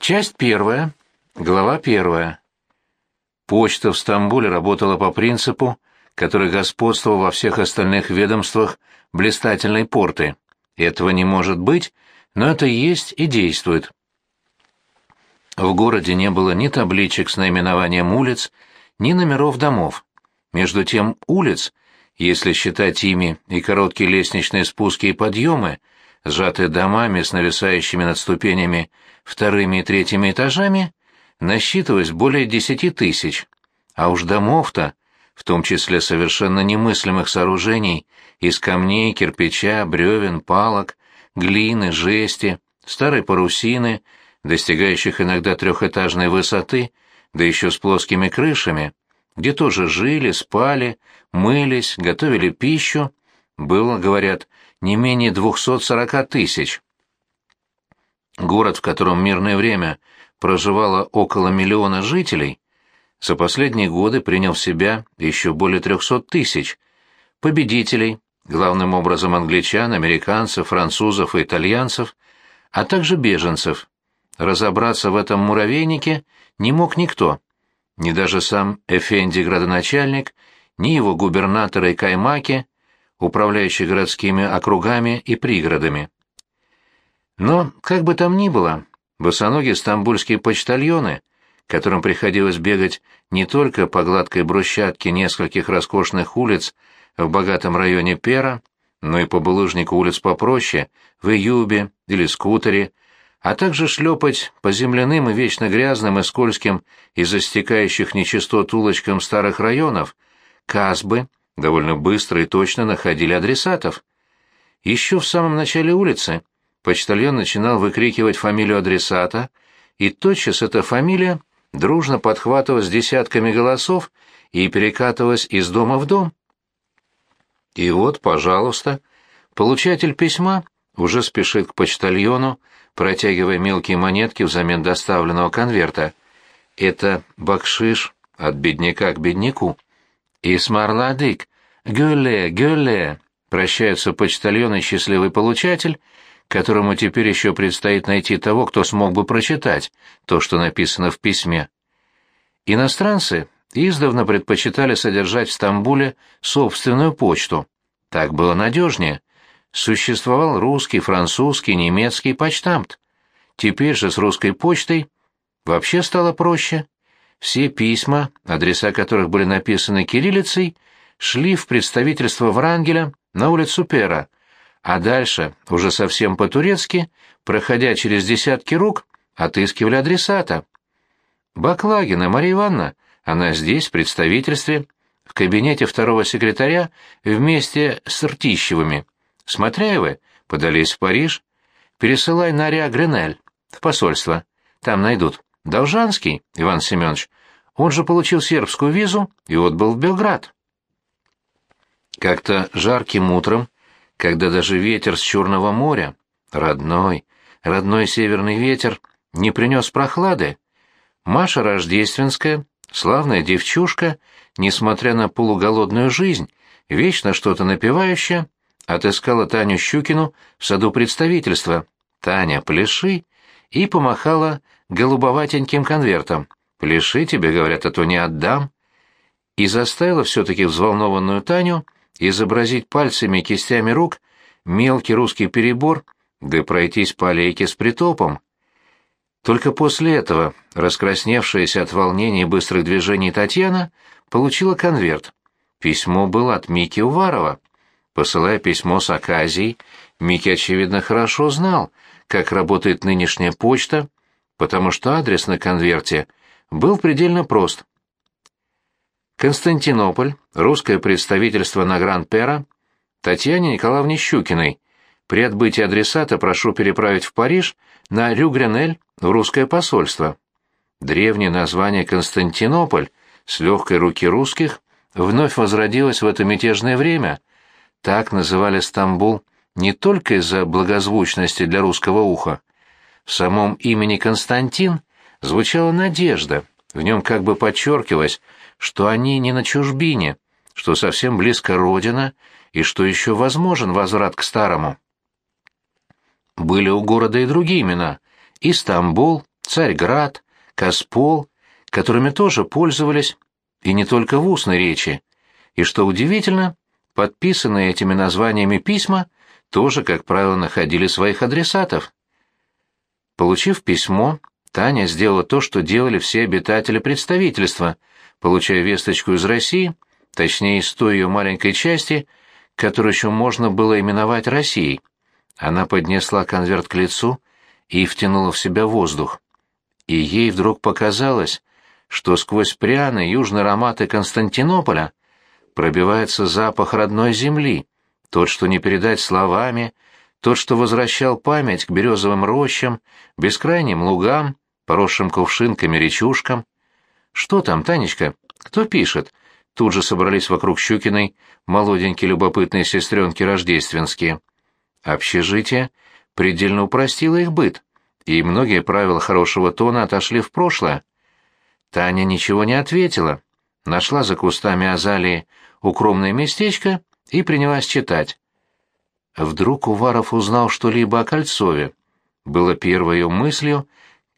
Часть первая, глава первая. Почта в Стамбуле работала по принципу, который господствовал во всех остальных ведомствах блистательной порты. Этого не может быть, но это есть и действует. В городе не было ни табличек с наименованием улиц, ни номеров домов. Между тем улиц, если считать ими и короткие лестничные спуски и подъемы, сжатые домами с нависающими над ступенями вторыми и третьими этажами, насчитывалось более десяти тысяч. А уж домов-то, в том числе совершенно немыслимых сооружений из камней, кирпича, бревен, палок, глины, жести, старой парусины, достигающих иногда трехэтажной высоты, да еще с плоскими крышами, где тоже жили, спали, мылись, готовили пищу, было, говорят, не менее 240 тысяч. Город, в котором в мирное время проживало около миллиона жителей, за последние годы принял в себя еще более 300 тысяч победителей, главным образом англичан, американцев, французов и итальянцев, а также беженцев. Разобраться в этом муравейнике не мог никто, ни даже сам Эфенди градоначальник, ни его губернаторы и каймаки, управляющие городскими округами и пригородами. Но, как бы там ни было, босоногие стамбульские почтальоны, которым приходилось бегать не только по гладкой брусчатке нескольких роскошных улиц в богатом районе Пера, но и по булыжнику улиц попроще, в Июбе или Скутере, а также шлепать по земляным и вечно грязным и скользким из-за стекающих нечистот улочкам старых районов, Казбы довольно быстро и точно находили адресатов. Еще в самом начале улицы почтальон начинал выкрикивать фамилию адресата, и тотчас эта фамилия дружно подхватывалась десятками голосов и перекатывалась из дома в дом. И вот, пожалуйста, получатель письма уже спешит к почтальону, протягивая мелкие монетки взамен доставленного конверта. Это бакшиш от бедняка к бедняку. «Исмарладык! Гюле! Гюле!» Прощаются почтальон и счастливый получатель, которому теперь еще предстоит найти того, кто смог бы прочитать то, что написано в письме. Иностранцы издавна предпочитали содержать в Стамбуле собственную почту. Так было надежнее. Существовал русский, французский, немецкий почтамт. Теперь же с русской почтой вообще стало проще. Все письма, адреса которых были написаны кириллицей, шли в представительство Врангеля на улицу Пера, а дальше, уже совсем по-турецки, проходя через десятки рук, отыскивали адресата. Баклагина Мария Ивановна, она здесь, в представительстве, в кабинете второго секретаря вместе с Ртищевыми. Смотряевы подались в Париж. Пересылай на Ариа Гренель, в посольство. Там найдут. Должанский, Иван Семенович, он же получил сербскую визу и отбыл в Белград. Как-то жарким утром, когда даже ветер с Черного моря, родной, родной северный ветер, не принес прохлады, Маша Рождественская, славная девчушка, несмотря на полуголодную жизнь, вечно что-то напевающая, отыскала Таню Щукину в саду представительства. «Таня, пляши!» и помахала голубоватеньким конвертом. «Пляши тебе, говорят, а то не отдам». И заставила все-таки взволнованную Таню изобразить пальцами и кистями рук мелкий русский перебор, да пройтись по аллейке с притопом. Только после этого раскрасневшаяся от волнения и быстрых движений Татьяна получила конверт. Письмо было от Мики Уварова. Посылая письмо с оказией, Микки, очевидно, хорошо знал, как работает нынешняя почта, потому что адрес на конверте был предельно прост. Константинополь, русское представительство на Гран-Пера, Татьяне Николаевне Щукиной. При отбытии адресата прошу переправить в Париж на Рю-Гренель в русское посольство. Древнее название Константинополь с легкой руки русских вновь возродилось в это мятежное время. Так называли Стамбул не только из-за благозвучности для русского уха. В самом имени Константин звучала надежда, в нем как бы подчеркивалось, что они не на чужбине, что совсем близко родина и что еще возможен возврат к старому. Были у города и другие имена – Истамбул, Царьград, Каспол, которыми тоже пользовались, и не только в устной речи. И что удивительно, подписанные этими названиями письма тоже, как правило, находили своих адресатов. Получив письмо, Таня сделала то, что делали все обитатели представительства, получая весточку из России, точнее, из той ее маленькой части, которую еще можно было именовать Россией. Она поднесла конверт к лицу и втянула в себя воздух. И ей вдруг показалось, что сквозь пряные южные ароматы Константинополя пробивается запах родной земли, тот, что не передать словами, тот, что возвращал память к березовым рощам, бескрайним лугам, поросшим кувшинками речушкам. «Что там, Танечка? Кто пишет?» Тут же собрались вокруг Щукиной молоденькие любопытные сестренки рождественские. Общежитие предельно упростило их быт, и многие правила хорошего тона отошли в прошлое. Таня ничего не ответила, нашла за кустами азалии укромное местечко и принялась читать. Вдруг Уваров узнал что-либо о Кольцове. Было первой ее мыслью,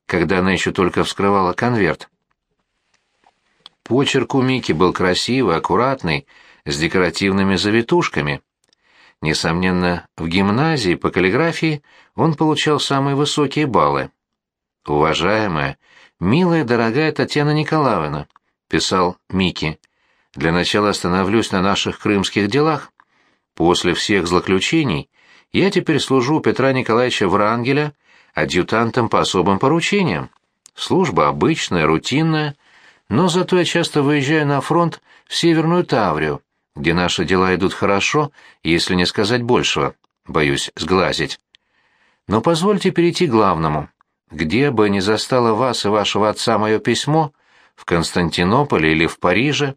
когда она еще только вскрывала конверт. Почерк у Мики был красивый, аккуратный, с декоративными завитушками. Несомненно, в гимназии по каллиграфии он получал самые высокие баллы. «Уважаемая, милая, дорогая Татьяна Николаевна», — писал Мики, — «для начала остановлюсь на наших крымских делах. После всех злоключений я теперь служу Петра Николаевича Врангеля адъютантом по особым поручениям. Служба обычная, рутинная, но зато я часто выезжаю на фронт в Северную Таврию, где наши дела идут хорошо, если не сказать большего, боюсь сглазить. Но позвольте перейти к главному. Где бы ни застало вас и вашего отца мое письмо, в Константинополе или в Париже,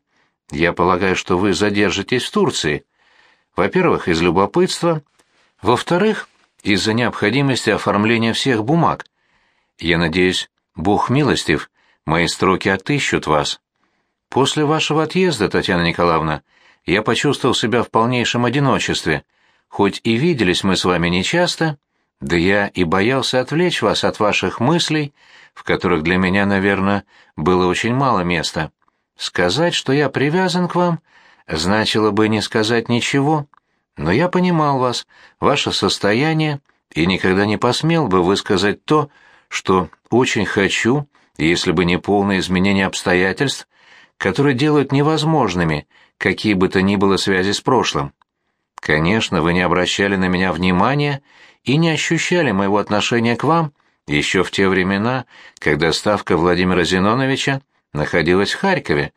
я полагаю, что вы задержитесь в Турции. Во-первых, из любопытства. Во-вторых, из-за необходимости оформления всех бумаг. Я надеюсь, Бог милостив, мои строки отыщут вас. После вашего отъезда, Татьяна Николаевна, я почувствовал себя в полнейшем одиночестве. Хоть и виделись мы с вами нечасто, да я и боялся отвлечь вас от ваших мыслей, в которых для меня, наверное, было очень мало места. Сказать, что я привязан к вам, значило бы не сказать ничего. Но я понимал вас, ваше состояние, и никогда не посмел бы высказать то, что очень хочу, если бы не полное изменение обстоятельств, которые делают невозможными какие бы то ни было связи с прошлым. Конечно, вы не обращали на меня внимания и не ощущали моего отношения к вам еще в те времена, когда ставка Владимира Зиноновича находилась в Харькове,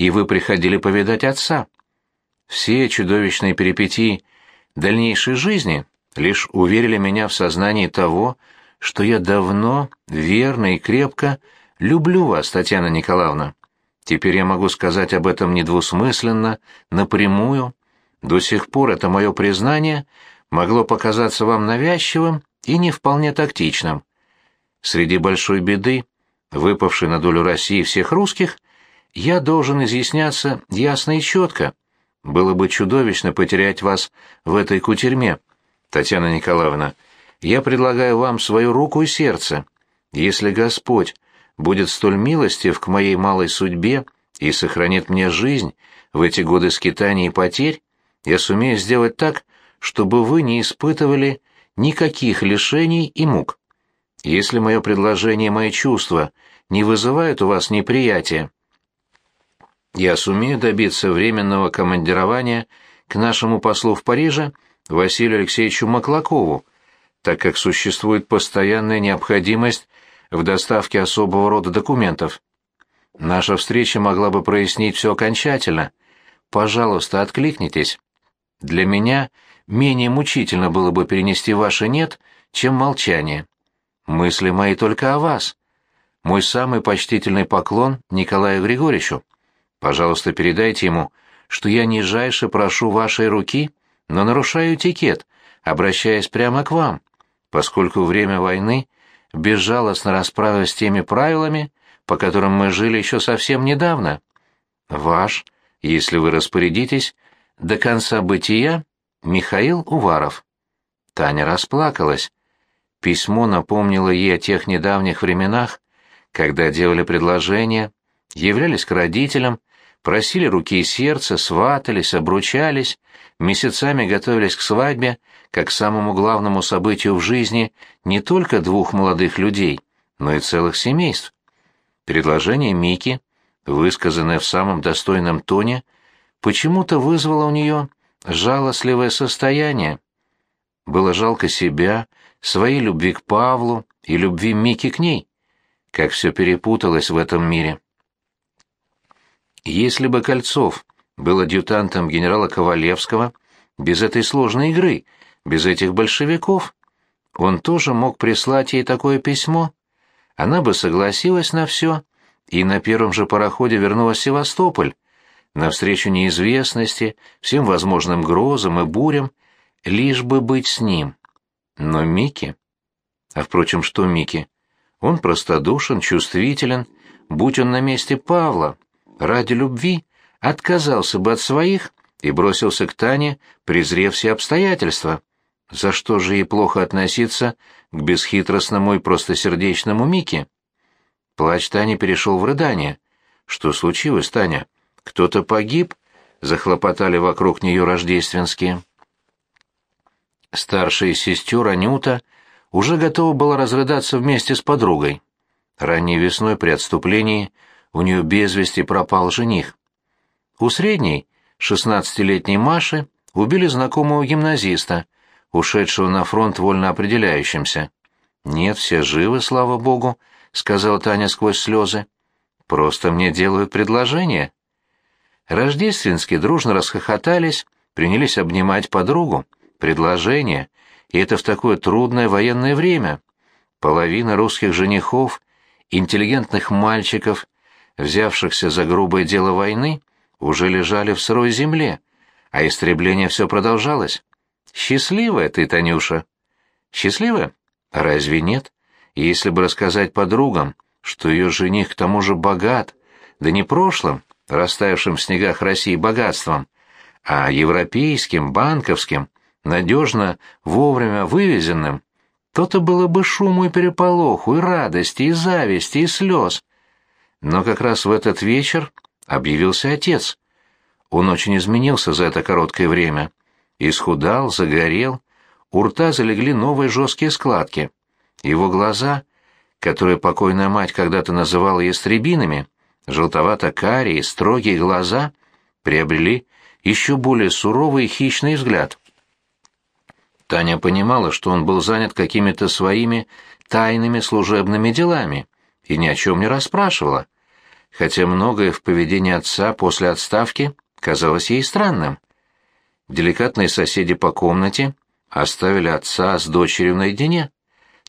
и вы приходили повидать отца. Все чудовищные перипетии дальнейшей жизни лишь уверили меня в сознании того, что я давно, верно и крепко люблю вас, Татьяна Николаевна. Теперь я могу сказать об этом недвусмысленно, напрямую. До сих пор это мое признание могло показаться вам навязчивым и не вполне тактичным. Среди большой беды, выпавшей на долю России всех русских, я должен изъясняться ясно и четко. Было бы чудовищно потерять вас в этой кутерьме. Татьяна Николаевна, я предлагаю вам свою руку и сердце. Если Господь будет столь милостив к моей малой судьбе и сохранит мне жизнь в эти годы скитаний и потерь, я сумею сделать так, чтобы вы не испытывали никаких лишений и мук. Если мое предложение и мои чувства не вызывают у вас неприятия, я сумею добиться временного командирования к нашему послу в Париже Василию Алексеевичу Маклакову, так как существует постоянная необходимость в доставке особого рода документов. Наша встреча могла бы прояснить все окончательно. Пожалуйста, откликнитесь. Для меня менее мучительно было бы перенести ваше «нет», чем молчание. Мысли мои только о вас. Мой самый почтительный поклон Николаю Григорьевичу. Пожалуйста, передайте ему, что я нижайше прошу вашей руки, но нарушаю этикет, обращаясь прямо к вам, поскольку время войны — безжалостно расправилась с теми правилами, по которым мы жили еще совсем недавно. Ваш, если вы распорядитесь, до конца бытия Михаил Уваров. Таня расплакалась. Письмо напомнило ей о тех недавних временах, когда делали предложения, являлись к родителям, просили руки и сердца, сватались, обручались, месяцами готовились к свадьбе, как к самому главному событию в жизни не только двух молодых людей, но и целых семейств. Предложение Мики, высказанное в самом достойном тоне, почему-то вызвало у нее жалостливое состояние. Было жалко себя, своей любви к Павлу и любви Мики к ней. Как все перепуталось в этом мире. Если бы Кольцов был адъютантом генерала Ковалевского, без этой сложной игры, без этих большевиков, он тоже мог прислать ей такое письмо. Она бы согласилась на все и на первом же пароходе вернулась в Севастополь, навстречу неизвестности, всем возможным грозам и бурям, лишь бы быть с ним. Но Микки... А, впрочем, что Микки? Он простодушен, чувствителен, будь он на месте Павла, ради любви отказался бы от своих и бросился к Тане, презрев все обстоятельства. За что же ей плохо относиться к бесхитростному и простосердечному Мике? Плач Тани перешел в рыдание. «Что случилось, Таня? Кто-то погиб?» — захлопотали вокруг нее рождественские. Старшая сестер Анюта уже готова была разрыдаться вместе с подругой. Ранней весной при отступлении у нее без вести пропал жених. У средней, шестнадцатилетней Маши, убили знакомого гимназиста, ушедшего на фронт вольно определяющимся. «Нет, все живы, слава богу», — сказала Таня сквозь слезы. «Просто мне делают предложение». Рождественские дружно расхохотались, принялись обнимать подругу. Предложение, и это в такое трудное военное время. Половина русских женихов, интеллигентных мальчиков, взявшихся за грубое дело войны, уже лежали в сырой земле, а истребление все продолжалось. Счастливая ты, Танюша. Счастливая? Разве нет? Если бы рассказать подругам, что ее жених к тому же богат, да не прошлым, растаявшим в снегах России богатством, а европейским, банковским, надежно, вовремя вывезенным, то-то было бы шуму и переполоху, и радости, и зависти, и слез. Но как раз в этот вечер объявился отец. Он очень изменился за это короткое время. Исхудал, загорел, у рта залегли новые жесткие складки. Его глаза, которые покойная мать когда-то называла ястребинами, желтовато-карие, строгие глаза, приобрели еще более суровый и хищный взгляд. Таня понимала, что он был занят какими-то своими тайными служебными делами и ни о чем не расспрашивала, хотя многое в поведении отца после отставки казалось ей странным. Деликатные соседи по комнате оставили отца с дочерью наедине.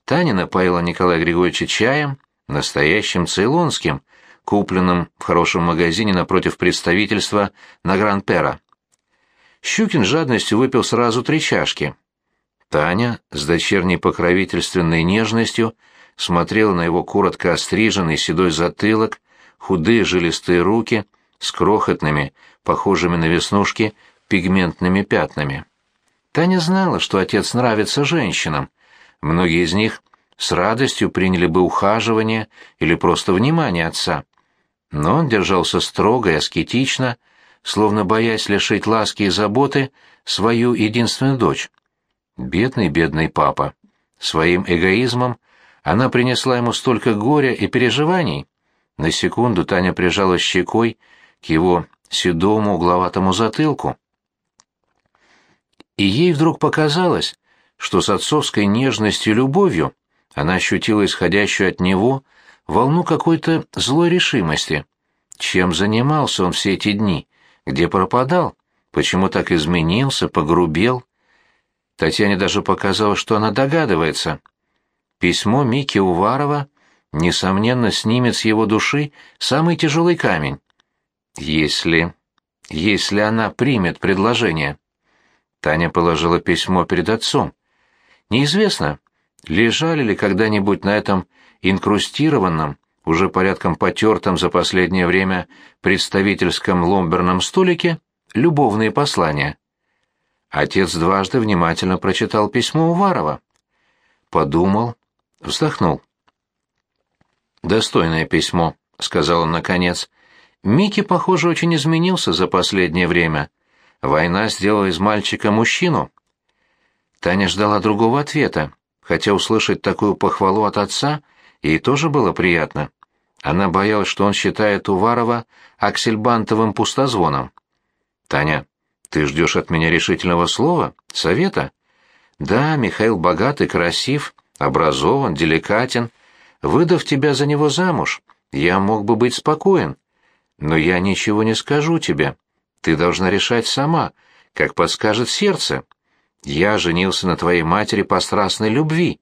Таня напоила Николая Григорьевича чаем, настоящим цейлонским, купленным в хорошем магазине напротив представительства на Гран-Пера. Щукин жадностью выпил сразу три чашки. Таня с дочерней покровительственной нежностью смотрела на его коротко остриженный седой затылок, худые жилистые руки с крохотными, похожими на веснушки, пигментными пятнами. Таня знала, что отец нравится женщинам. Многие из них с радостью приняли бы ухаживание или просто внимание отца. Но он держался строго и аскетично, словно боясь лишить ласки и заботы свою единственную дочь. Бедный, бедный папа. Своим эгоизмом она принесла ему столько горя и переживаний. На секунду Таня прижала щекой к его седому угловатому затылку. И ей вдруг показалось, что с отцовской нежностью и любовью она ощутила исходящую от него волну какой-то злой решимости. Чем занимался он все эти дни? Где пропадал? Почему так изменился, погрубел? Татьяне даже показалось, что она догадывается. Письмо Мики Уварова, несомненно, снимет с его души самый тяжелый камень. Если... если она примет предложение. Таня положила письмо перед отцом. Неизвестно, лежали ли когда-нибудь на этом инкрустированном, уже порядком потертом за последнее время представительском ломберном столике любовные послания. Отец дважды внимательно прочитал письмо Уварова. подумал, вздохнул. «Достойное письмо», — сказал он наконец. «Микки, похоже, очень изменился за последнее время. Война сделала из мальчика мужчину». Таня ждала другого ответа, хотя услышать такую похвалу от отца ей тоже было приятно. Она боялась, что он считает Уварова аксельбантовым пустозвоном. «Таня, ты ждешь от меня решительного слова? Совета?» «Да, Михаил богат и красив, образован, деликатен. Выдав тебя за него замуж, я мог бы быть спокоен. Но я ничего не скажу тебе. Ты должна решать сама, как подскажет сердце. Я женился на твоей матери по страстной любви,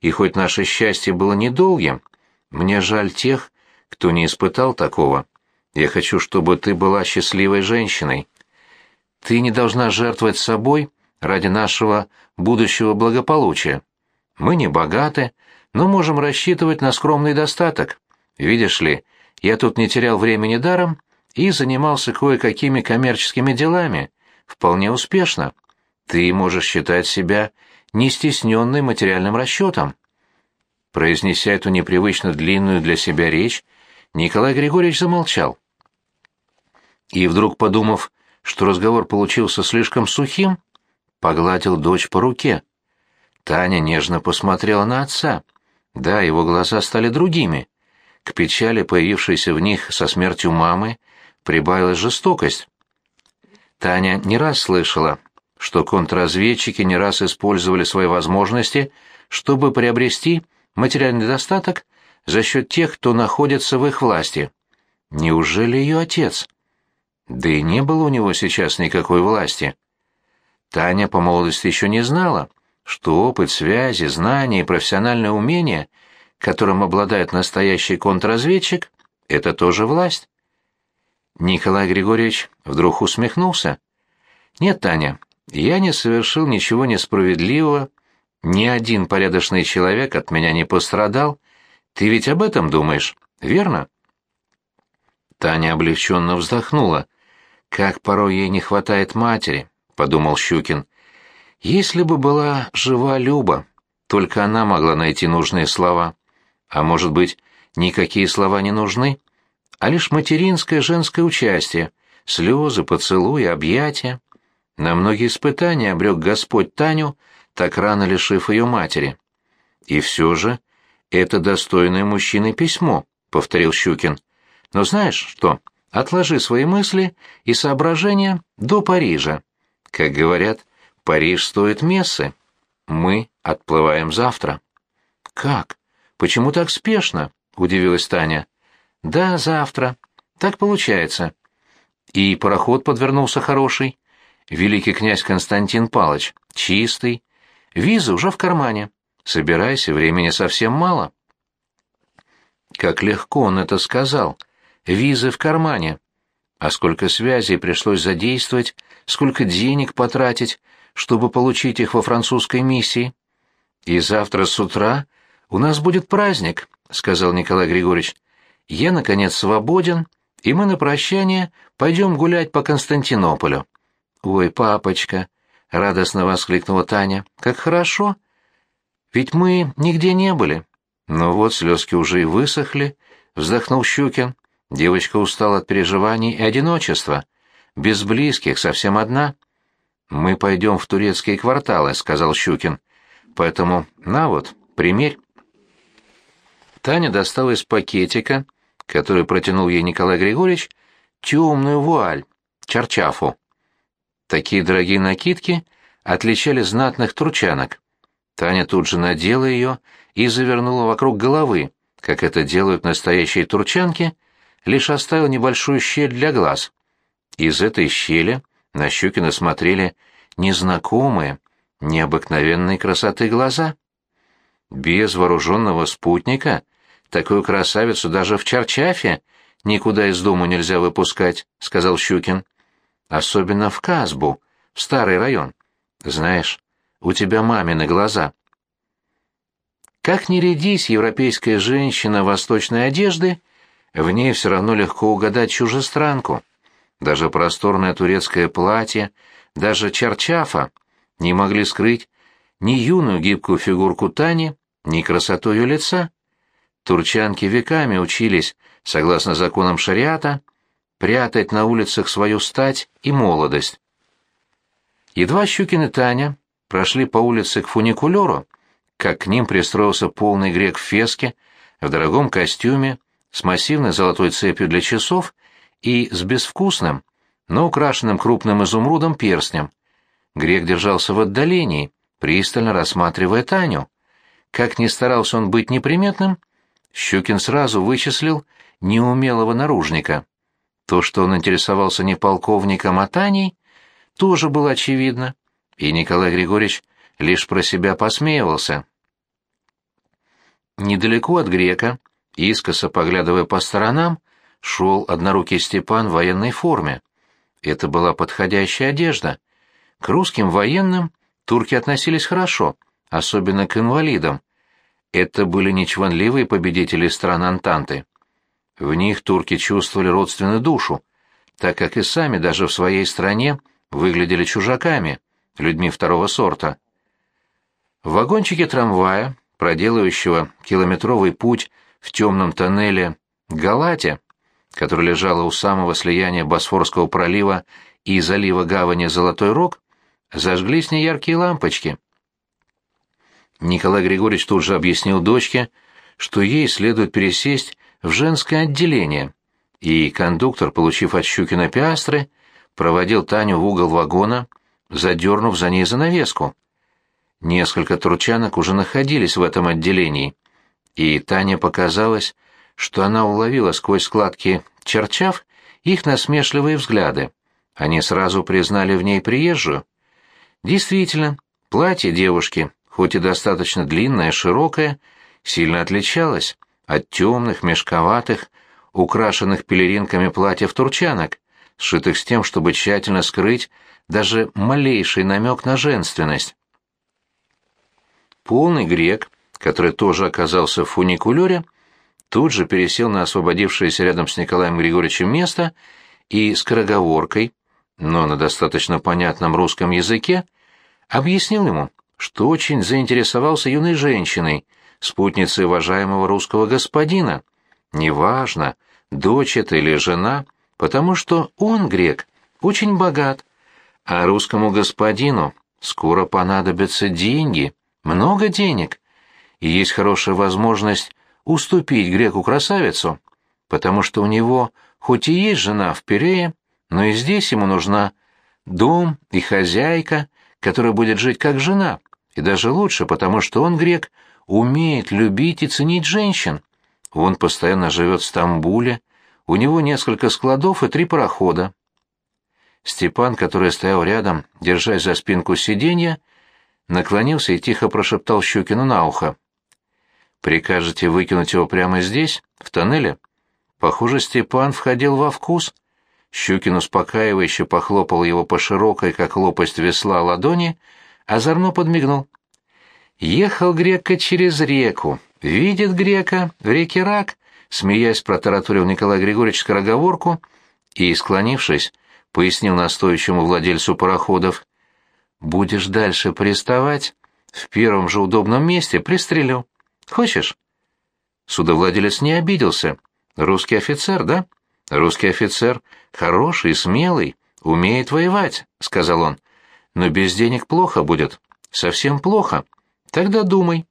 и хоть наше счастье было недолгим, мне жаль тех, кто не испытал такого. Я хочу, чтобы ты была счастливой женщиной. Ты не должна жертвовать собой ради нашего будущего благополучия. Мы не богаты, но можем рассчитывать на скромный достаток. Видишь ли, я тут не терял времени даром и занимался кое-какими коммерческими делами, вполне успешно. Ты можешь считать себя не стесненной материальным расчетом. Произнеся эту непривычно длинную для себя речь, Николай Григорьевич замолчал. И вдруг, подумав, что разговор получился слишком сухим, погладил дочь по руке. Таня нежно посмотрела на отца. Да, его глаза стали другими. К печали, появившейся в них со смертью мамы, прибавилась жестокость. Таня не раз слышала, что контрразведчики не раз использовали свои возможности, чтобы приобрести материальный достаток за счет тех, кто находится в их власти. Неужели ее отец? Да и не было у него сейчас никакой власти. Таня по молодости еще не знала, что опыт, связи, знания и профессиональное умение, которым обладает настоящий контрразведчик, это тоже власть. Николай Григорьевич вдруг усмехнулся. «Нет, Таня, я не совершил ничего несправедливого, ни один порядочный человек от меня не пострадал. Ты ведь об этом думаешь, верно?» Таня облегченно вздохнула. «Как порой ей не хватает матери», — подумал Щукин. «Если бы была жива Люба, только она могла найти нужные слова. А может быть, никакие слова не нужны, а лишь материнское женское участие, слезы, поцелуи, объятия. На многие испытания обрек Господь Таню, так рано лишив ее матери. И все же это достойное мужчины письмо, — повторил Щукин. Но знаешь что, отложи свои мысли и соображения до Парижа. Как говорят, Париж стоит мессы. Мы отплываем завтра. Как? Почему так спешно? — удивилась Таня. Да, завтра. Так получается. И пароход подвернулся хороший великий князь Константин Палыч, чистый. Виза уже в кармане. Собирайся, времени совсем мало. Как легко он это сказал. Визы в кармане. А сколько связей пришлось задействовать, сколько денег потратить, чтобы получить их во французской миссии. И завтра с утра у нас будет праздник, сказал Николай Григорьевич. Я, наконец, свободен, и мы на прощание пойдем гулять по Константинополю. «Ой, папочка!» — радостно воскликнула Таня. «Как хорошо! Ведь мы нигде не были». «Ну вот, слезки уже и высохли», — вздохнул Щукин. Девочка устала от переживаний и одиночества. Без близких, совсем одна. «Мы пойдем в турецкие кварталы», — сказал Щукин. «Поэтому на вот, примерь». Таня достала из пакетика, который протянул ей Николай Григорьевич, темную вуаль, чарчафу. Такие дорогие накидки отличали знатных турчанок. Таня тут же надела ее и завернула вокруг головы, как это делают настоящие турчанки, лишь оставила небольшую щель для глаз. Из этой щели на Щукина смотрели незнакомые, необыкновенной красоты глаза. Без вооруженного спутника такую красавицу даже в Чарчафе никуда из дому нельзя выпускать, — сказал Щукин. Особенно в Казбу, в старый район. Знаешь, у тебя мамины глаза. Как ни рядись европейская женщина восточной одежды, в ней все равно легко угадать чужестранку. Даже просторное турецкое платье, даже чарчафа не могли скрыть ни юную гибкую фигурку Тани, ни красоту ее лица. Турчанки веками учились, согласно законам шариата, прятать на улицах свою стать и молодость. Едва Щукин и Таня прошли по улице к фуникулеру, как к ним пристроился полный грек в феске, в дорогом костюме, с массивной золотой цепью для часов и с безвкусным, но украшенным крупным изумрудом перстнем. Грек держался в отдалении, пристально рассматривая Таню. Как ни старался он быть неприметным, Щукин сразу вычислил неумелого наружника. То, что он интересовался не полковником, а Таней, тоже было очевидно, и Николай Григорьевич лишь про себя посмеивался. Недалеко от грека, искоса поглядывая по сторонам, шел однорукий Степан в военной форме. Это была подходящая одежда. К русским военным турки относились хорошо, особенно к инвалидам. Это были нечванливые победители стран Антанты. В них турки чувствовали родственную душу, так как и сами даже в своей стране выглядели чужаками, людьми второго сорта. В вагончике трамвая, проделывающего километровый путь в темном тоннеле Галате, который лежала у самого слияния Босфорского пролива и залива гавани Золотой Рог, зажглись неяркие лампочки. Николай Григорьевич тут же объяснил дочке, что ей следует пересесть в женское отделение, и кондуктор, получив от Щукина пиастры, проводил Таню в угол вагона, задернув за ней занавеску. Несколько турчанок уже находились в этом отделении, и Таня показалось, что она уловила сквозь складки черчав их насмешливые взгляды. Они сразу признали в ней приезжую. Действительно, платье девушки, хоть и достаточно длинное, широкое, сильно отличалось от темных, мешковатых, украшенных пелеринками платьев турчанок, сшитых с тем, чтобы тщательно скрыть даже малейший намек на женственность. Полный грек, который тоже оказался в фуникулере, тут же пересел на освободившееся рядом с Николаем Григорьевичем место и скороговоркой, но на достаточно понятном русском языке, объяснил ему, что очень заинтересовался юной женщиной, спутницей уважаемого русского господина. Неважно, дочь это или жена, потому что он, грек, очень богат, а русскому господину скоро понадобятся деньги, много денег, и есть хорошая возможность уступить греку-красавицу, потому что у него хоть и есть жена в Пирее, но и здесь ему нужна дом и хозяйка, которая будет жить как жена, и даже лучше, потому что он, грек, умеет любить и ценить женщин. Он постоянно живет в Стамбуле, у него несколько складов и три парохода. Степан, который стоял рядом, держась за спинку сиденья, наклонился и тихо прошептал Щукину на ухо. «Прикажете выкинуть его прямо здесь, в тоннеле?» Похоже, Степан входил во вкус. Щукин успокаивающе похлопал его по широкой, как лопасть весла, ладони, озорно подмигнул. Ехал грека через реку, видит грека, в реке рак, смеясь, протараторил Николай Григорьевич скороговорку и, склонившись, пояснил настойчивому владельцу пароходов. «Будешь дальше приставать, в первом же удобном месте пристрелю. Хочешь?» Судовладелец не обиделся. «Русский офицер, да?» «Русский офицер, хороший, смелый, умеет воевать», — сказал он. «Но без денег плохо будет. Совсем плохо. Тогда думай».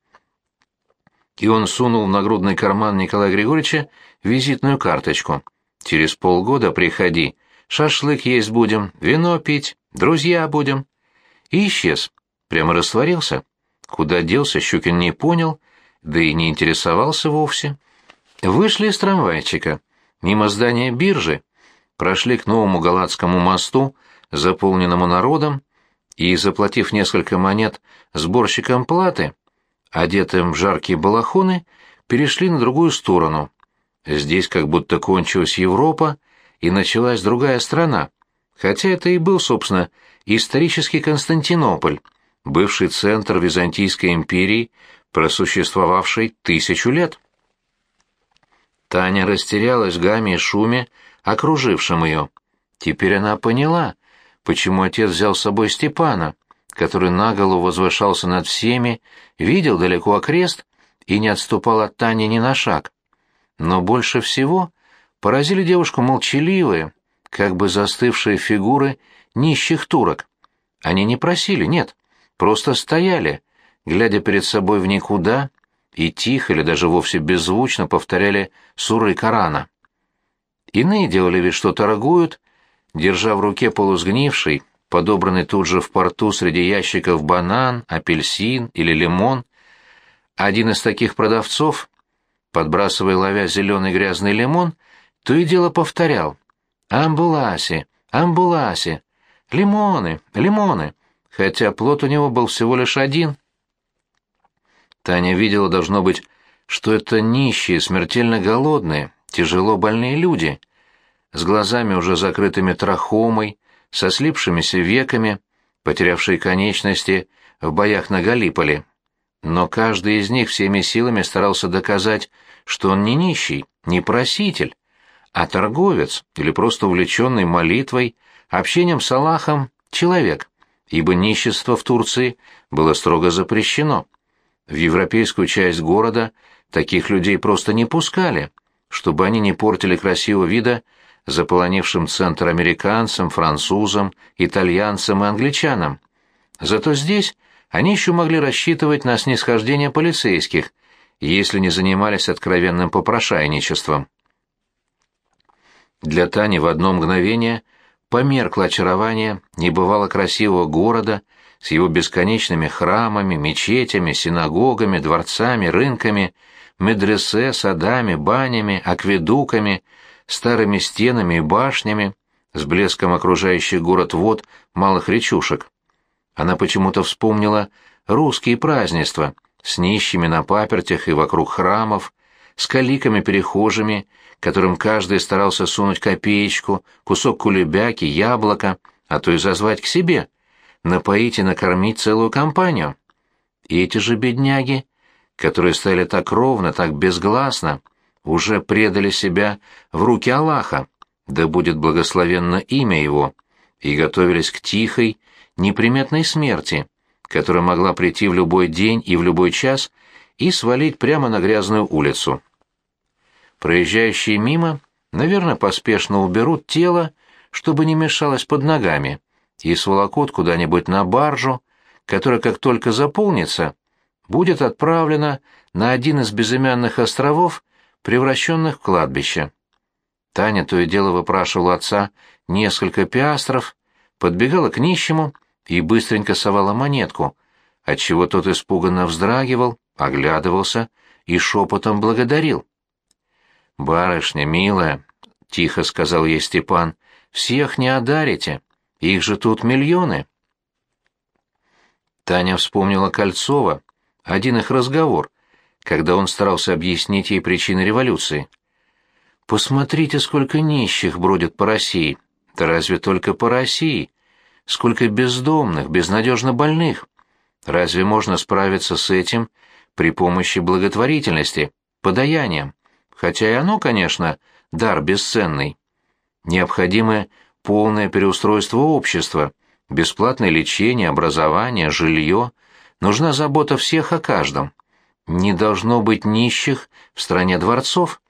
И он сунул в нагрудный карман Николая Григорьевича визитную карточку. «Через полгода приходи. Шашлык есть будем, вино пить, друзья будем». И исчез. Прямо растворился. Куда делся, Щукин не понял, да и не интересовался вовсе. Вышли из трамвайчика, мимо здания биржи, прошли к новому Галатскому мосту, заполненному народом, и, заплатив несколько монет сборщикам платы, одетым в жаркие балахоны, перешли на другую сторону. Здесь как будто кончилась Европа и началась другая страна, хотя это и был, собственно, исторический Константинополь, бывший центр Византийской империи, просуществовавший тысячу лет. Таня растерялась в гамме и шуме, окружившем ее. Теперь она поняла, почему отец взял с собой Степана, который наголо возвышался над всеми, видел далеко окрест и не отступал от Тани ни на шаг. Но больше всего поразили девушку молчаливые, как бы застывшие фигуры нищих турок. Они не просили, нет, просто стояли, глядя перед собой в никуда, и тихо или даже вовсе беззвучно повторяли суры Корана. Иные делали вид, что торгуют, держа в руке полусгнивший, подобранный тут же в порту среди ящиков банан, апельсин или лимон. Один из таких продавцов, подбрасывая ловя зеленый грязный лимон, то и дело повторял «Амбуласи, амбуласи, лимоны, лимоны», хотя плод у него был всего лишь один. Таня видела, должно быть, что это нищие, смертельно голодные, тяжело больные люди, с глазами уже закрытыми трахомой, со слипшимися веками, потерявшие конечности в боях на Галиполи. Но каждый из них всеми силами старался доказать, что он не нищий, не проситель, а торговец или просто увлеченный молитвой, общением с Аллахом человек, ибо нищество в Турции было строго запрещено. В европейскую часть города таких людей просто не пускали, чтобы они не портили красивого вида заполонившим центр американцам, французам, итальянцам и англичанам. Зато здесь они еще могли рассчитывать на снисхождение полицейских, если не занимались откровенным попрошайничеством. Для Тани в одно мгновение померкло очарование небывало красивого города с его бесконечными храмами, мечетями, синагогами, дворцами, рынками, медресе, садами, банями, акведуками, старыми стенами и башнями, с блеском окружающий город вод малых речушек. Она почему-то вспомнила русские празднества с нищими на папертях и вокруг храмов, с каликами-перехожими, которым каждый старался сунуть копеечку, кусок кулебяки, яблоко, а то и зазвать к себе, напоить и накормить целую компанию. И эти же бедняги, которые стояли так ровно, так безгласно, уже предали себя в руки Аллаха, да будет благословенно имя его, и готовились к тихой, неприметной смерти, которая могла прийти в любой день и в любой час и свалить прямо на грязную улицу. Проезжающие мимо, наверное, поспешно уберут тело, чтобы не мешалось под ногами, и сволокут куда-нибудь на баржу, которая, как только заполнится, будет отправлена на один из безымянных островов превращенных в кладбище. Таня то и дело выпрашивала отца несколько пиастров, подбегала к нищему и быстренько совала монетку, отчего тот испуганно вздрагивал, оглядывался и шепотом благодарил. «Барышня, милая», — тихо сказал ей Степан, — «всех не одарите, их же тут миллионы». Таня вспомнила Кольцова, один их разговор, когда он старался объяснить ей причины революции. «Посмотрите, сколько нищих бродит по России. Да разве только по России? Сколько бездомных, безнадежно больных. Разве можно справиться с этим при помощи благотворительности, подаянием? Хотя и оно, конечно, дар бесценный. Необходимо полное переустройство общества, бесплатное лечение, образование, жилье. Нужна забота всех о каждом. Не должно быть нищих в стране дворцов.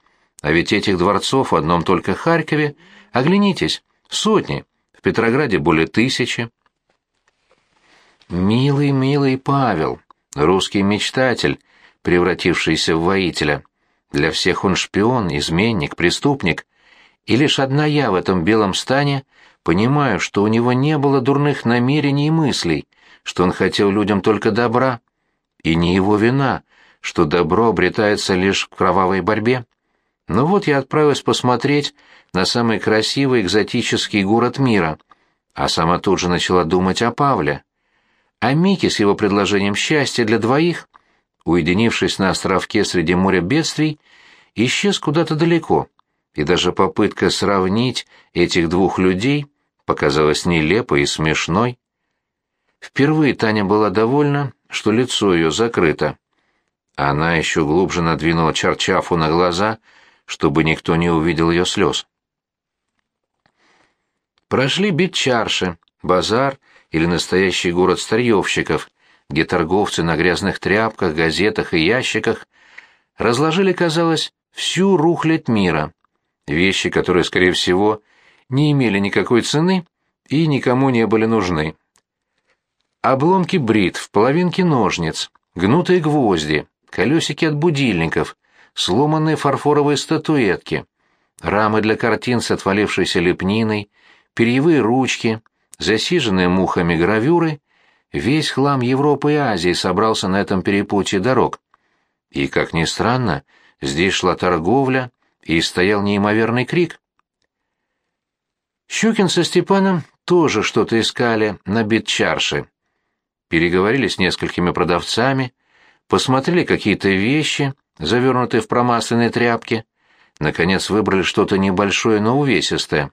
А ведь этих дворцов в одном только Харькове, оглянитесь, сотни, в Петрограде более тысячи. Милый, милый Павел, русский мечтатель, превратившийся в воителя. Для всех он шпион, изменник, преступник. И лишь одна я в этом белом стане понимаю, что у него не было дурных намерений и мыслей, что он хотел людям только добра. И не его вина, что добро обретается лишь в кровавой борьбе. Но вот я отправилась посмотреть на самый красивый экзотический город мира, а сама тут же начала думать о Павле. О Мике с его предложением счастья для двоих, уединившись на островке среди моря бедствий, исчез куда-то далеко, и даже попытка сравнить этих двух людей показалась нелепой и смешной. Впервые Таня была довольна, что лицо ее закрыто. Она еще глубже надвинула чарчафу на глаза, чтобы никто не увидел ее слез. Прошли бить чарши, базар или настоящий город старьевщиков, где торговцы на грязных тряпках, газетах и ящиках разложили, казалось, всю рухлядь мира, вещи, которые, скорее всего, не имели никакой цены и никому не были нужны. Обломки бритв, половинки ножниц, гнутые гвозди, колесики от будильников, сломанные фарфоровые статуэтки, рамы для картин с отвалившейся лепниной, перьевые ручки, засиженные мухами гравюры, весь хлам Европы и Азии собрался на этом перепутье дорог. И, как ни странно, здесь шла торговля, и стоял неимоверный крик. Щукин со Степаном тоже что-то искали на битчарше. Переговорили с несколькими продавцами, посмотрели какие-то вещи, завернутые в промасленные тряпки, наконец выбрали что-то небольшое, но увесистое.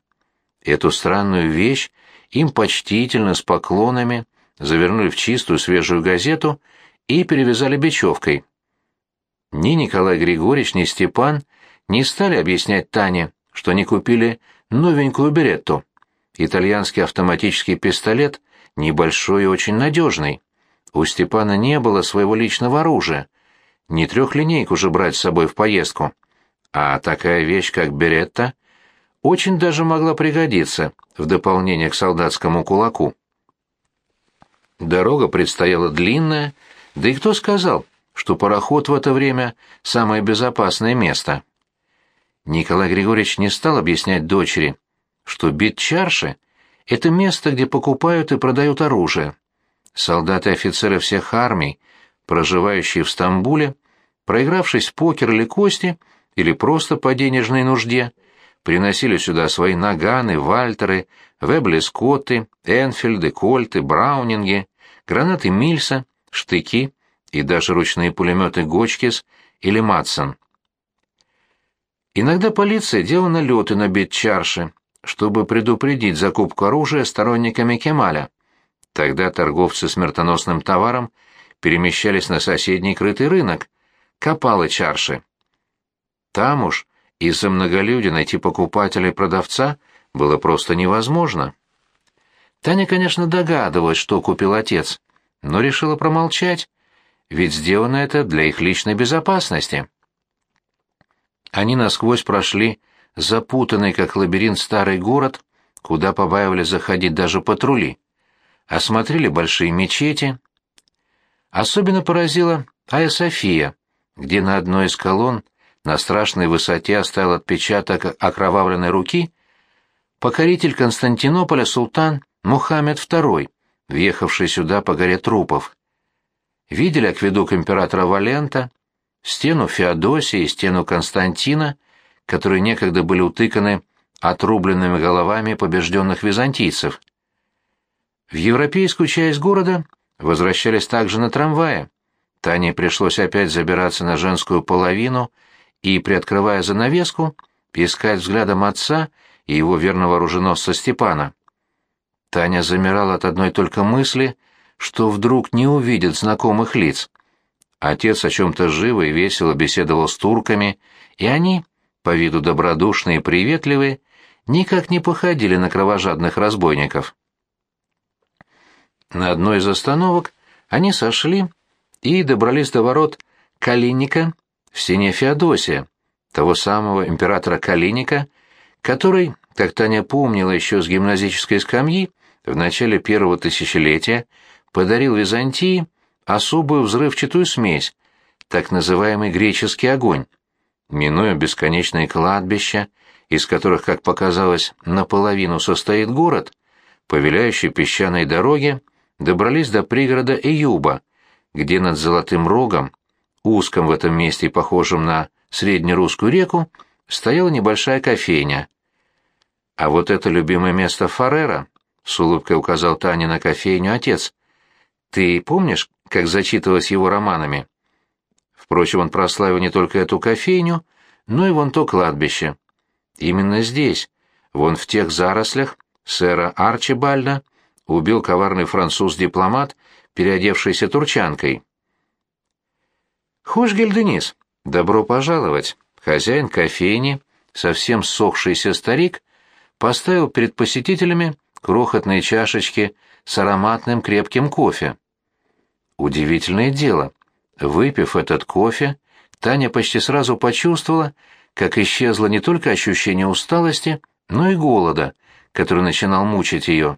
Эту странную вещь им почтительно, с поклонами, завернули в чистую свежую газету и перевязали бечевкой. Ни Николай Григорьевич, ни Степан не стали объяснять Тане, что они купили новенькую беретту. Итальянский автоматический пистолет небольшой и очень надежный. У Степана не было своего личного оружия. Не трехлинейку же брать с собой в поездку. А такая вещь, как беретта, очень даже могла пригодиться в дополнение к солдатскому кулаку. Дорога предстояла длинная, да и кто сказал, что пароход в это время — самое безопасное место? Николай Григорьевич не стал объяснять дочери, что Битчарши — это место, где покупают и продают оружие. Солдаты и офицеры всех армий, проживающие в Стамбуле, проигравшись в покер или кости, или просто по денежной нужде, приносили сюда свои наганы, вальтеры, вебли-скотты, энфильды, кольты, браунинги, гранаты Мильса, штыки и даже ручные пулеметы Гочкис или Матсон. Иногда полиция делала налеты на Бетчарши, чтобы предупредить закупку оружия сторонниками Кемаля. Тогда торговцы смертоносным товаром перемещались на соседний крытый рынок, Копалы Чарши. Там уж из-за многолюдия найти покупателя и продавца было просто невозможно. Таня, конечно, догадывалась, что купил отец, но решила промолчать, ведь сделано это для их личной безопасности. Они насквозь прошли запутанный, как лабиринт, старый город, куда побаивались заходить даже патрули. Осмотрели большие мечети. Особенно поразила Айя София, где на одной из колонн на страшной высоте оставил отпечаток окровавленной руки покоритель Константинополя султан Мухаммед II, въехавший сюда по горе трупов. Видели акведук императора Валента, стену Феодосии и стену Константина, которые некогда были утыканы отрубленными головами побежденных византийцев. В европейскую часть города возвращались также на трамвае. Тане пришлось опять забираться на женскую половину и, приоткрывая занавеску, искать взглядом отца и его верного оруженосца Степана. Таня замирала от одной только мысли, что вдруг не увидит знакомых лиц. Отец о чем-то живо и весело беседовал с турками, и они, по виду добродушные и приветливые, никак не походили на кровожадных разбойников. На одной из остановок они сошли и добрались до ворот Калинника в стене Феодосия, того самого императора Калиника, который, как Таня помнила еще с гимназической скамьи, в начале первого тысячелетия подарил Византии особую взрывчатую смесь, так называемый греческий огонь. Минуя бесконечные кладбища, из которых, как показалось, наполовину состоит город, по виляющей песчаной дороге добрались до пригорода Июба, где над Золотым Рогом, узком в этом месте похожем на среднерусскую реку, стояла небольшая кофейня. А вот это любимое место Фарера, с улыбкой указал Таня на кофейню отец. Ты помнишь, как зачитывалась его романами. Впрочем, он прославил не только эту кофейню, но и вон то кладбище. Именно здесь, вон в тех зарослях, сэра Арчибальда убил коварный француз-дипломат, переодевшийся турчанкой. Хошгель Денис, добро пожаловать. Хозяин кофейни, совсем сохшийся старик, поставил перед посетителями крохотные чашечки с ароматным крепким кофе. Удивительное дело. Выпив этот кофе, Таня почти сразу почувствовала, как исчезло не только ощущение усталости, но и голода, который начинал мучить ее.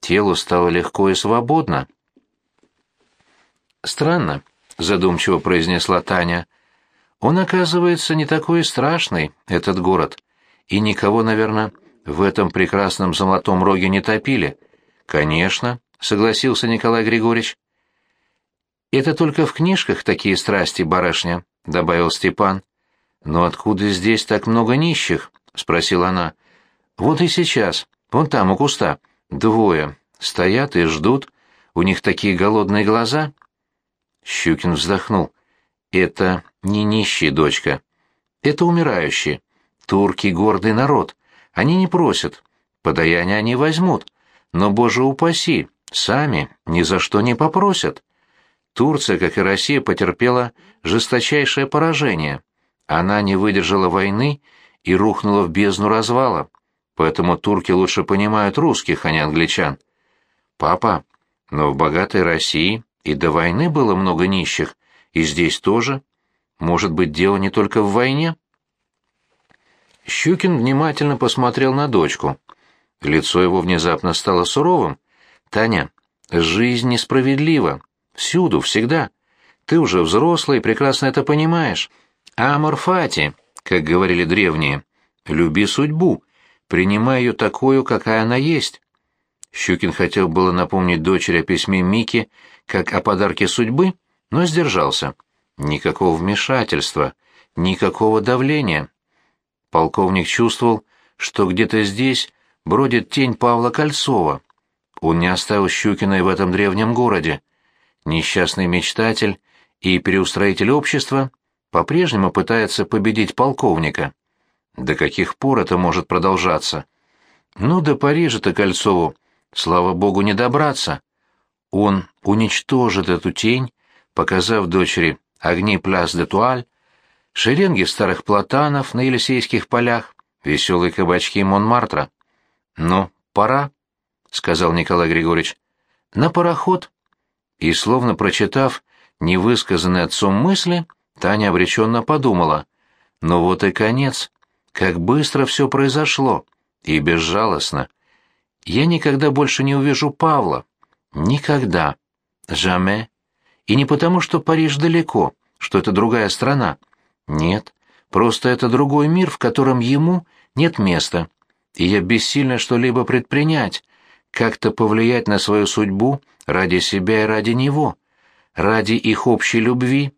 Телу стало легко и свободно. «Странно», — задумчиво произнесла Таня. «Он, оказывается, не такой страшный, этот город, и никого, наверное, в этом прекрасном золотом роге не топили». «Конечно», — согласился Николай Григорьевич. «Это только в книжках такие страсти, барышня», — добавил Степан. «Но откуда здесь так много нищих?» — спросила она. «Вот и сейчас, вон там, у куста, двое, стоят и ждут, у них такие голодные глаза». Щукин вздохнул. «Это не нищие, дочка. Это умирающие. Турки — гордый народ. Они не просят. Подаяние они возьмут. Но, боже упаси, сами ни за что не попросят. Турция, как и Россия, потерпела жесточайшее поражение. Она не выдержала войны и рухнула в бездну развала. Поэтому турки лучше понимают русских, а не англичан. Папа, но в богатой России и до войны было много нищих, и здесь тоже. Может быть, дело не только в войне? Щукин внимательно посмотрел на дочку. Лицо его внезапно стало суровым. «Таня, жизнь несправедлива. Всюду, всегда. Ты уже взрослый и прекрасно это понимаешь. Амор фати, как говорили древние. Люби судьбу, принимай ее такую, какая она есть». Щукин хотел было напомнить дочери о письме Мики, как о подарке судьбы, но сдержался. Никакого вмешательства, никакого давления. Полковник чувствовал, что где-то здесь бродит тень Павла Кольцова. Он не оставил Щукина и в этом древнем городе. Несчастный мечтатель и переустроитель общества по-прежнему пытается победить полковника. До каких пор это может продолжаться? Ну, до Парижа-то Кольцову, слава богу, не добраться. Он уничтожит эту тень, показав дочери огни пляс де туаль, шеренги старых платанов на Елисейских полях, веселые кабачки Монмартра. «Ну, пора», — сказал Николай Григорьевич. «На пароход». И, словно прочитав невысказанные отцом мысли, Таня обреченно подумала. «Ну вот и конец. Как быстро все произошло. И безжалостно. Я никогда больше не увижу Павла. Никогда. Жаме. И не потому, что Париж далеко, что это другая страна. Нет, просто это другой мир, в котором ему нет места. И я бессильно что-либо предпринять, как-то повлиять на свою судьбу ради себя и ради него, ради их общей любви,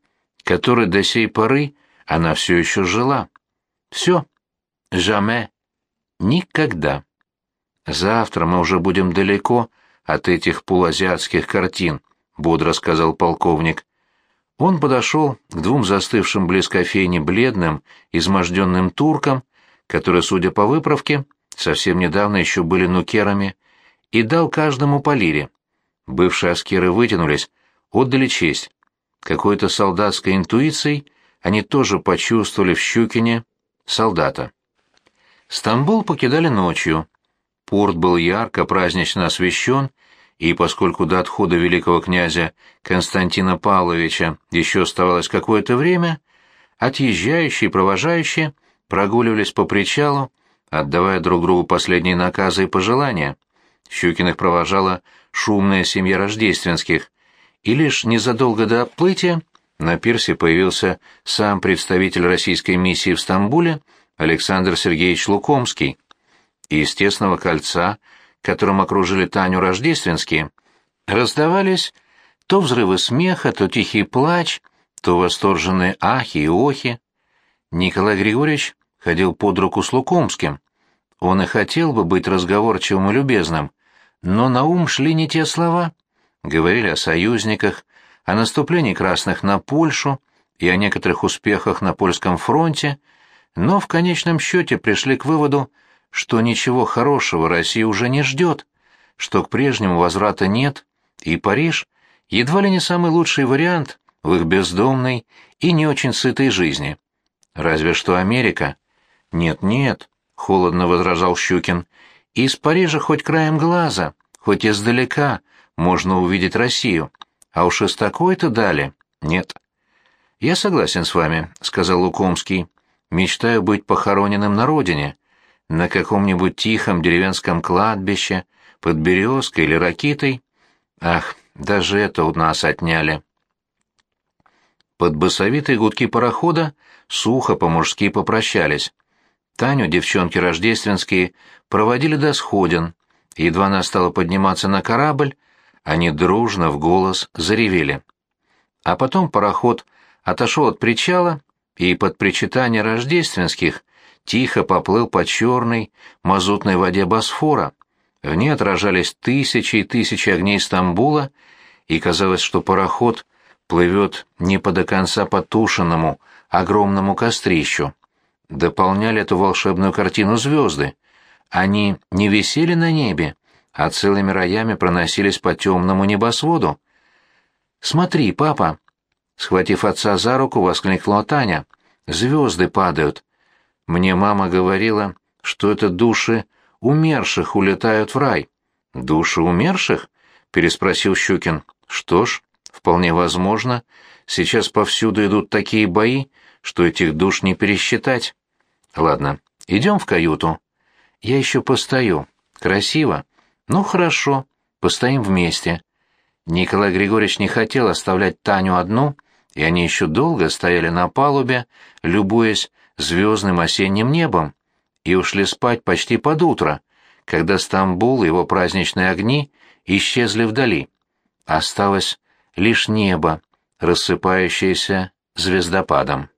которой до сей поры она все еще жила. Все. Жаме. Никогда. Завтра мы уже будем далеко от этих полуазиатских картин, бодро сказал полковник. Он подошел к двум застывшим близ кофейни бледным, изможденным туркам, которые, судя по выправке, совсем недавно еще были нукерами, и дал каждому по лире. Бывшие аскеры вытянулись, отдали честь. Какой-то солдатской интуицией они тоже почувствовали в Щукине солдата. Стамбул покидали ночью. Порт был ярко, празднично освещен, и поскольку до отхода великого князя Константина Павловича еще оставалось какое-то время, отъезжающие и провожающие прогуливались по причалу, отдавая друг другу последние наказы и пожелания. Щукиных провожала шумная семья рождественских, и лишь незадолго до отплытия на пирсе появился сам представитель российской миссии в Стамбуле Александр Сергеевич Лукомский. Из тесного кольца, которым окружили Таню рождественские, раздавались то взрывы смеха, то тихий плач, то восторженные ахи и охи. Николай Григорьевич ходил под руку с Лукомским. Он и хотел бы быть разговорчивым и любезным, но на ум шли не те слова. Говорили о союзниках, о наступлении красных на Польшу и о некоторых успехах на польском фронте, но в конечном счете пришли к выводу, что ничего хорошего Россия уже не ждет, что к прежнему возврата нет, и Париж едва ли не самый лучший вариант в их бездомной и не очень сытой жизни. Разве что Америка. Нет-нет, холодно возражал Щукин, Из Парижа хоть краем глаза, хоть издалека можно увидеть Россию, а уж из такой-то дали нет. «Я согласен с вами», — сказал Лукомский. «Мечтаю быть похороненным на родине, на каком-нибудь тихом деревенском кладбище, под березкой или ракитой. Ах, даже это у нас отняли». Под басовитые гудки парохода сухо по-мужски попрощались. Таню девчонки рождественские проводили до сходин. Едва она стала подниматься на корабль, они дружно в голос заревели. А потом пароход отошел от причала и под причитание рождественских тихо поплыл по черной мазутной воде Босфора. В ней отражались тысячи и тысячи огней Стамбула, и казалось, что пароход плывет не по до конца потушенному огромному кострищу. Дополняли эту волшебную картину звезды. Они не висели на небе, а целыми роями проносились по темному небосводу. «Смотри, папа!» Схватив отца за руку, воскликнула Таня. «Звезды падают. Мне мама говорила, что это души умерших улетают в рай». «Души умерших?» — переспросил Щукин. «Что ж, вполне возможно. Сейчас повсюду идут такие бои, что этих душ не пересчитать. Ладно, идем в каюту. Я еще постою. Красиво. Ну, хорошо, постоим вместе». Николай Григорьевич не хотел оставлять Таню одну, и они еще долго стояли на палубе, любуясь звездным осенним небом, и ушли спать почти под утро, когда Стамбул и его праздничные огни исчезли вдали. Осталось лишь небо, рассыпающееся звездопадом.